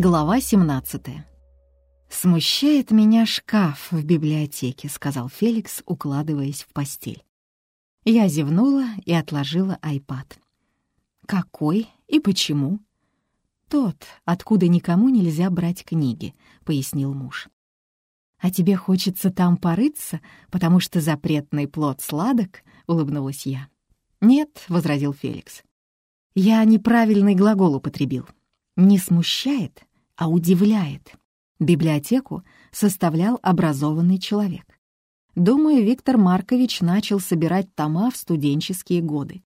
Глава 17. «Смущает меня шкаф в библиотеке», — сказал Феликс, укладываясь в постель. Я зевнула и отложила айпад. «Какой и почему?» «Тот, откуда никому нельзя брать книги», — пояснил муж. «А тебе хочется там порыться, потому что запретный плод сладок?» — улыбнулась я. «Нет», — возразил Феликс. «Я неправильный глагол употребил. Не смущает, а удивляет. Библиотеку составлял образованный человек. Думаю, Виктор Маркович начал собирать тома в студенческие годы.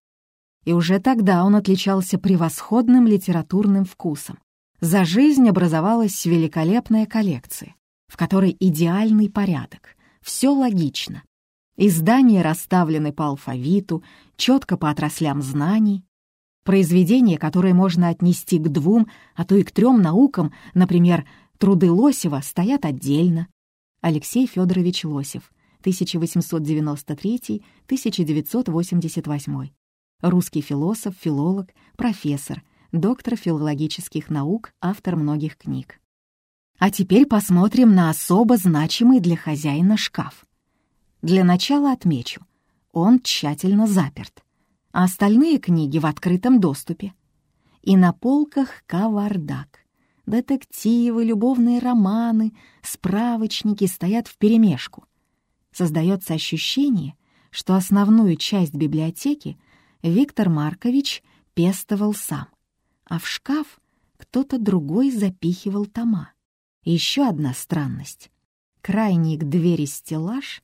И уже тогда он отличался превосходным литературным вкусом. За жизнь образовалась великолепная коллекция, в которой идеальный порядок, все логично. Издания расставлены по алфавиту, четко по отраслям знаний, Произведения, которые можно отнести к двум, а то и к трем наукам, например, труды Лосева, стоят отдельно. Алексей Федорович Лосев, 1893-1988. Русский философ, филолог, профессор, доктор филологических наук, автор многих книг. А теперь посмотрим на особо значимый для хозяина шкаф. Для начала отмечу, он тщательно заперт а остальные книги в открытом доступе. И на полках кавардак. Детективы, любовные романы, справочники стоят вперемешку. Создается ощущение, что основную часть библиотеки Виктор Маркович пестовал сам, а в шкаф кто-то другой запихивал тома. Еще одна странность. Крайний к двери стеллаж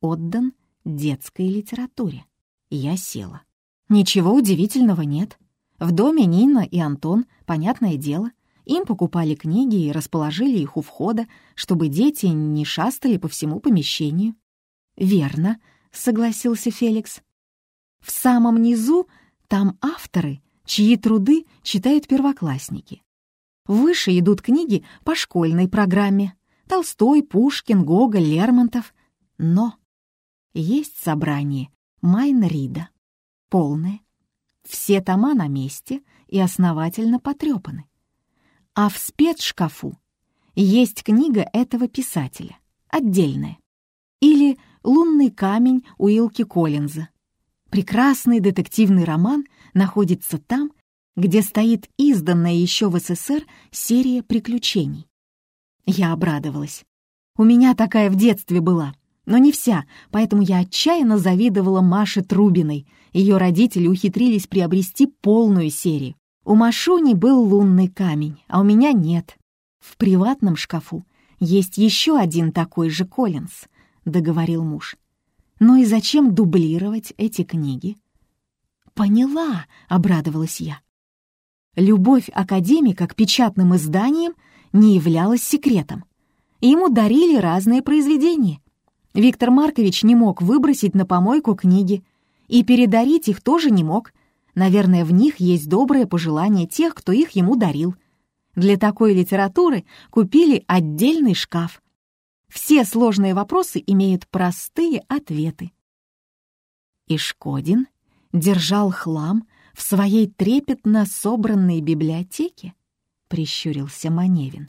отдан детской литературе. Я села. Ничего удивительного нет. В доме Нина и Антон, понятное дело, им покупали книги и расположили их у входа, чтобы дети не шастали по всему помещению. «Верно», — согласился Феликс. «В самом низу там авторы, чьи труды читают первоклассники. Выше идут книги по школьной программе. Толстой, Пушкин, Гоголь, Лермонтов. Но есть собрание Майна Рида полное. Все тома на месте и основательно потрепаны. А в спецшкафу есть книга этого писателя, отдельная. Или «Лунный камень» Уилки Коллинза. Прекрасный детективный роман находится там, где стоит изданная еще в СССР серия приключений. Я обрадовалась. У меня такая в детстве была — но не вся, поэтому я отчаянно завидовала Маше Трубиной. Ее родители ухитрились приобрести полную серию. У Машуни был лунный камень, а у меня нет. В приватном шкафу есть еще один такой же Коллинз, договорил муж. Ну и зачем дублировать эти книги? Поняла, обрадовалась я. Любовь академика к печатным изданиям не являлась секретом. Ему дарили разные произведения — Виктор Маркович не мог выбросить на помойку книги, и передарить их тоже не мог. Наверное, в них есть доброе пожелание тех, кто их ему дарил. Для такой литературы купили отдельный шкаф. Все сложные вопросы имеют простые ответы. И Шкодин держал хлам в своей трепетно собранной библиотеке, прищурился Маневин.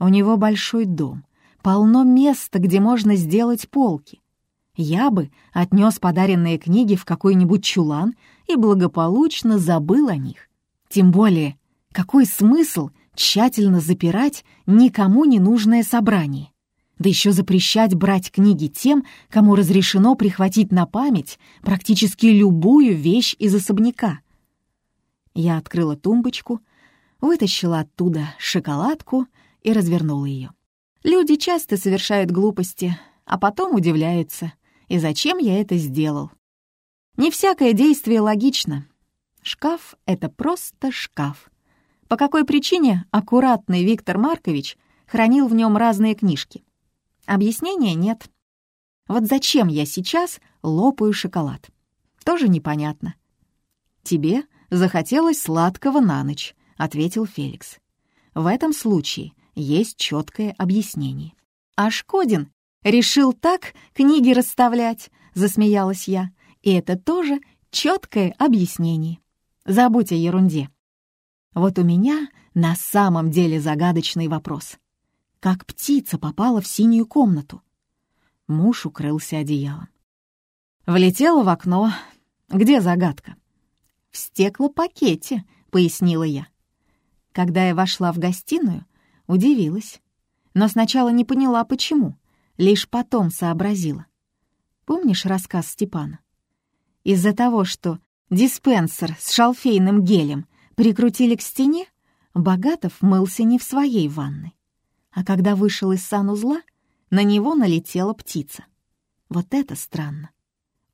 У него большой дом, полно места, где можно сделать полки. Я бы отнес подаренные книги в какой-нибудь чулан и благополучно забыл о них. Тем более, какой смысл тщательно запирать никому не нужное собрание? Да еще запрещать брать книги тем, кому разрешено прихватить на память практически любую вещь из особняка. Я открыла тумбочку, вытащила оттуда шоколадку и развернула ее. Люди часто совершают глупости, а потом удивляются, и зачем я это сделал. Не всякое действие логично. Шкаф — это просто шкаф. По какой причине аккуратный Виктор Маркович хранил в нем разные книжки? Объяснения нет. Вот зачем я сейчас лопаю шоколад? Тоже непонятно. «Тебе захотелось сладкого на ночь», — ответил Феликс. «В этом случае есть четкое объяснение. «А Шкодин решил так книги расставлять», — засмеялась я. «И это тоже четкое объяснение. Забудь о ерунде». Вот у меня На самом деле загадочный вопрос. Как птица попала в синюю комнату? Муж укрылся одеялом. Влетела в окно. Где загадка? В стеклопакете, пояснила я. Когда я вошла в гостиную, удивилась. Но сначала не поняла, почему. Лишь потом сообразила. Помнишь рассказ Степана? Из-за того, что диспенсер с шалфейным гелем прикрутили к стене, Богатов мылся не в своей ванной. А когда вышел из санузла, на него налетела птица. Вот это странно.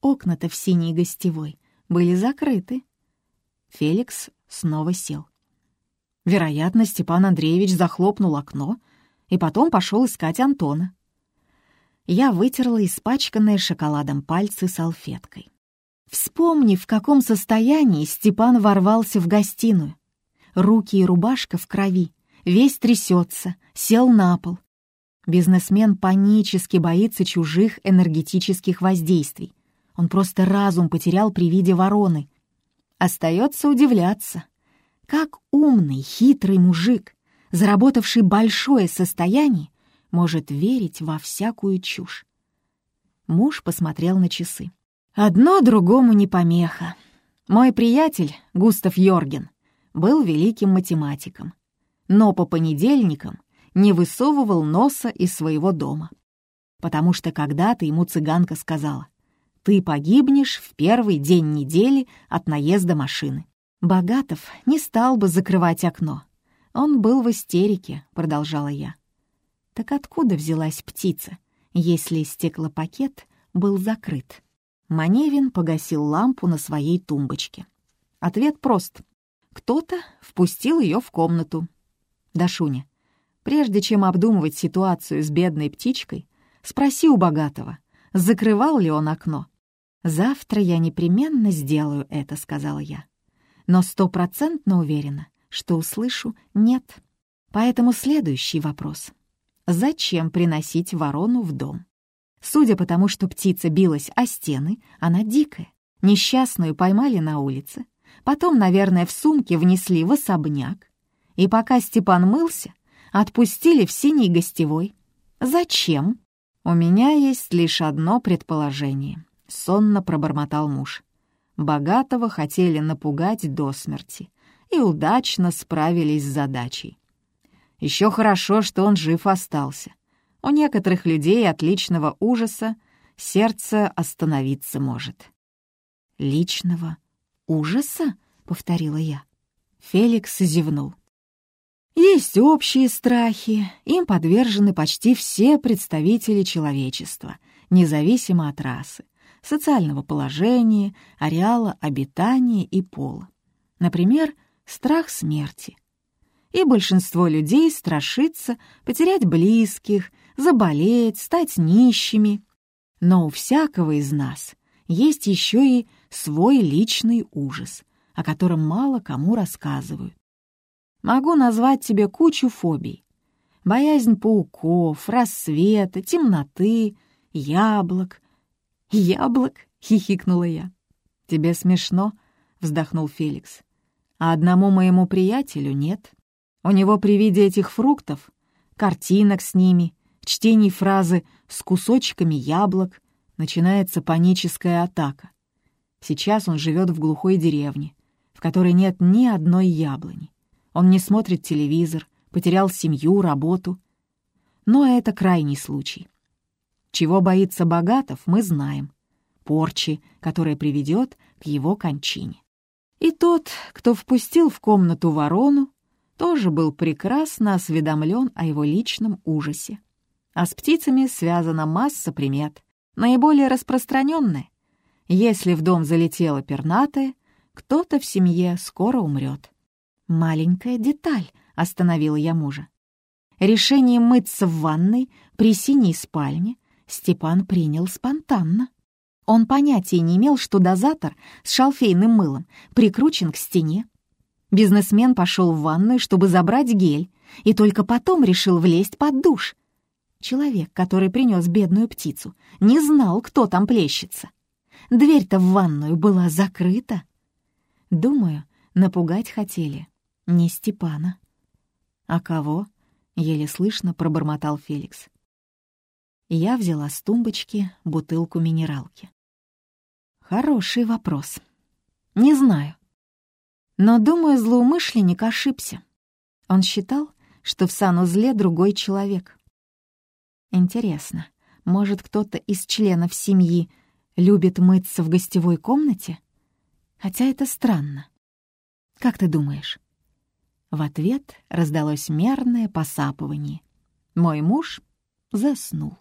Окна-то в синей гостевой были закрыты. Феликс снова сел. Вероятно, Степан Андреевич захлопнул окно и потом пошел искать Антона. Я вытерла испачканные шоколадом пальцы салфеткой. Вспомни, в каком состоянии Степан ворвался в гостиную руки и рубашка в крови, весь трясется, сел на пол. Бизнесмен панически боится чужих энергетических воздействий. Он просто разум потерял при виде вороны. Остается удивляться. Как умный, хитрый мужик, заработавший большое состояние, может верить во всякую чушь. Муж посмотрел на часы. «Одно другому не помеха. Мой приятель, Густав Йорген, был великим математиком, но по понедельникам не высовывал носа из своего дома, потому что когда-то ему цыганка сказала «Ты погибнешь в первый день недели от наезда машины». Богатов не стал бы закрывать окно. Он был в истерике, продолжала я. Так откуда взялась птица, если стеклопакет был закрыт? Маневин погасил лампу на своей тумбочке. Ответ прост. Кто-то впустил ее в комнату. Дашуня, прежде чем обдумывать ситуацию с бедной птичкой, спроси у богатого, закрывал ли он окно. «Завтра я непременно сделаю это», — сказала я. Но стопроцентно уверена, что услышу «нет». Поэтому следующий вопрос. Зачем приносить ворону в дом? Судя по тому, что птица билась о стены, она дикая. Несчастную поймали на улице, Потом, наверное, в сумке внесли в особняк. И пока Степан мылся, отпустили в синий гостевой. Зачем? У меня есть лишь одно предположение. Сонно пробормотал муж. Богатого хотели напугать до смерти и удачно справились с задачей. Еще хорошо, что он жив остался. У некоторых людей отличного ужаса сердце остановиться может. Личного ужаса?» — повторила я. Феликс зевнул. Есть общие страхи, им подвержены почти все представители человечества, независимо от расы, социального положения, ареала обитания и пола. Например, страх смерти. И большинство людей страшится потерять близких, заболеть, стать нищими. Но у всякого из нас есть еще и свой личный ужас, о котором мало кому рассказывают. Могу назвать тебе кучу фобий. Боязнь пауков, рассвета, темноты, яблок. «Яблок?» — хихикнула я. «Тебе смешно?» — вздохнул Феликс. «А одному моему приятелю нет. У него при виде этих фруктов, картинок с ними, чтений фразы «с кусочками яблок» начинается паническая атака. Сейчас он живет в глухой деревне, в которой нет ни одной яблони. Он не смотрит телевизор, потерял семью, работу. Но это крайний случай. Чего боится Богатов, мы знаем. Порчи, которая приведет к его кончине. И тот, кто впустил в комнату ворону, тоже был прекрасно осведомлен о его личном ужасе. А с птицами связана масса примет, наиболее распространенная если в дом залетела пернатая, кто-то в семье скоро умрет. «Маленькая деталь», — остановила я мужа. Решение мыться в ванной при синей спальне Степан принял спонтанно. Он понятия не имел, что дозатор с шалфейным мылом прикручен к стене. Бизнесмен пошел в ванную, чтобы забрать гель, и только потом решил влезть под душ. Человек, который принес бедную птицу, не знал, кто там плещется. Дверь-то в ванную была закрыта. Думаю, напугать хотели. Не Степана. «А кого?» — еле слышно пробормотал Феликс. Я взяла с тумбочки бутылку минералки. Хороший вопрос. Не знаю. Но, думаю, злоумышленник ошибся. Он считал, что в санузле другой человек. Интересно, может, кто-то из членов семьи любит мыться в гостевой комнате? Хотя это странно. Как ты думаешь? В ответ раздалось мерное посапывание. Мой муж заснул.